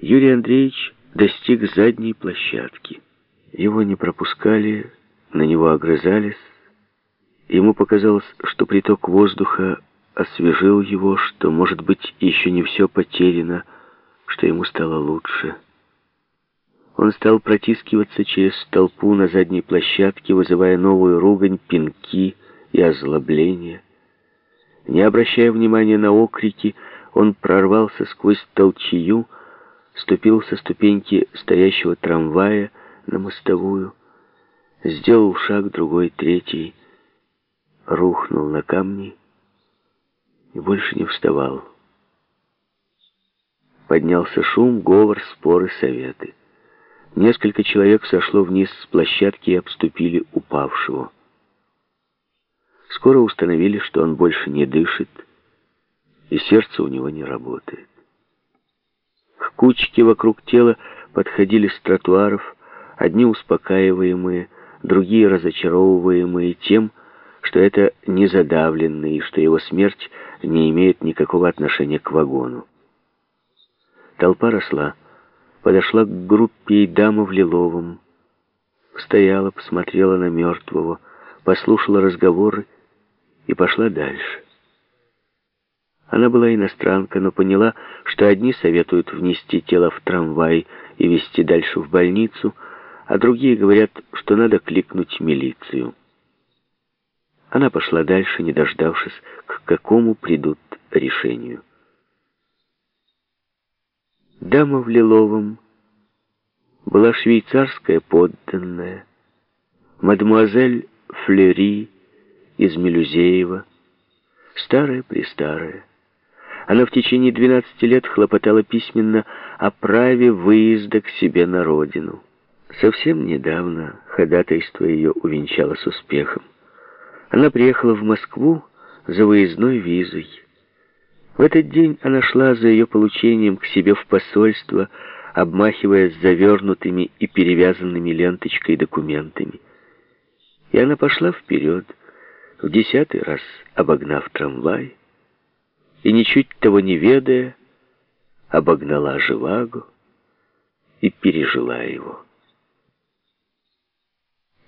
Юрий Андреевич достиг задней площадки. Его не пропускали, на него огрызались. Ему показалось, что приток воздуха освежил его, что, может быть, еще не все потеряно, что ему стало лучше. Он стал протискиваться через толпу на задней площадке, вызывая новую ругань, пинки и озлобление. Не обращая внимания на окрики, он прорвался сквозь толчью, ступил со ступеньки стоящего трамвая на мостовую, сделал шаг, другой, третий, рухнул на камни и больше не вставал. Поднялся шум, говор, споры, советы. Несколько человек сошло вниз с площадки и обступили упавшего. Скоро установили, что он больше не дышит, и сердце у него не работает. К кучке вокруг тела подходили с тротуаров, одни успокаиваемые, другие разочаровываемые тем, что это не задавленный и что его смерть не имеет никакого отношения к вагону. Толпа росла подошла к группе и дама в лиловом. Стояла, посмотрела на мертвого, послушала разговоры и пошла дальше. Она была иностранка, но поняла, что одни советуют внести тело в трамвай и везти дальше в больницу, а другие говорят, что надо кликнуть милицию. Она пошла дальше, не дождавшись, к какому придут решению. Дама в лиловом была швейцарская подданная, мадемуазель Флери из Мелюзеева, старая-престарая. Она в течение 12 лет хлопотала письменно о праве выезда к себе на родину. Совсем недавно ходатайство ее увенчалось успехом. Она приехала в Москву за выездной визой. В этот день она шла за ее получением к себе в посольство, обмахиваясь завернутыми и перевязанными ленточкой документами. И она пошла вперед, в десятый раз обогнав трамвай, и, ничуть того не ведая, обогнала Живаго и пережила его.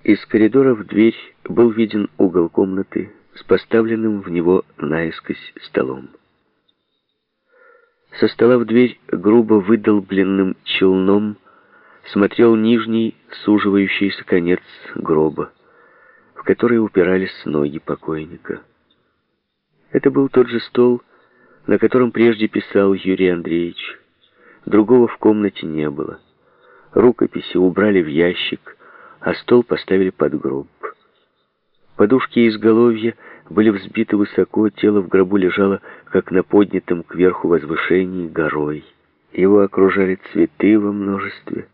Из коридора в дверь был виден угол комнаты с поставленным в него наискось столом. Со стола в дверь грубо выдолбленным челном смотрел нижний суживающийся конец гроба, в который упирались ноги покойника. Это был тот же стол, на котором прежде писал Юрий Андреевич. Другого в комнате не было. Рукописи убрали в ящик, а стол поставили под гроб. Подушки и изголовья были взбиты высоко, тело в гробу лежало, как на поднятом кверху возвышении, горой. Его окружали цветы во множестве,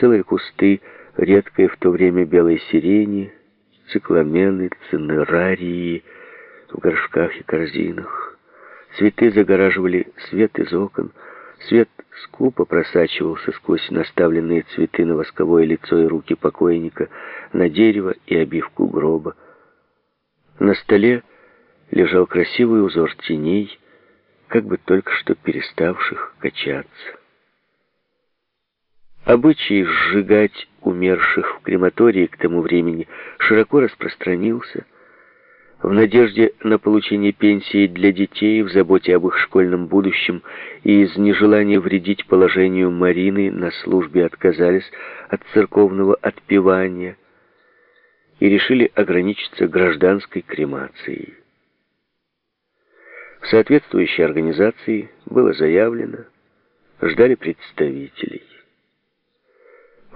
целые кусты редкой в то время белой сирени, цикламены, цинерарии в горшках и корзинах. Цветы загораживали свет из окон, свет скупо просачивался сквозь наставленные цветы на восковое лицо и руки покойника, на дерево и обивку гроба. На столе лежал красивый узор теней, как бы только что переставших качаться. Обычай сжигать умерших в крематории к тому времени широко распространился – в надежде на получение пенсии для детей, в заботе об их школьном будущем и из нежелания вредить положению Марины на службе отказались от церковного отпевания и решили ограничиться гражданской кремацией. В соответствующей организации было заявлено, ждали представителей.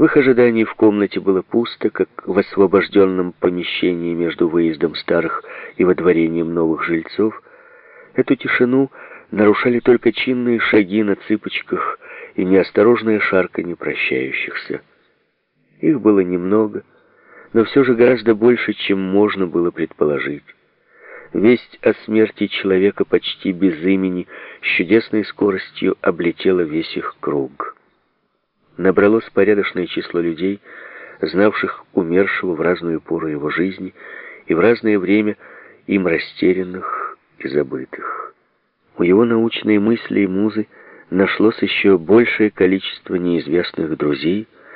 В их ожидании в комнате было пусто, как в освобожденном помещении между выездом старых и водворением новых жильцов. Эту тишину нарушали только чинные шаги на цыпочках и неосторожное шарканье прощающихся. Их было немного, но все же гораздо больше, чем можно было предположить. Весть о смерти человека почти без имени с чудесной скоростью облетела весь их круг набралось порядочное число людей, знавших умершего в разную пору его жизни и в разное время им растерянных и забытых. У его научной мысли и музы нашлось еще большее количество неизвестных друзей,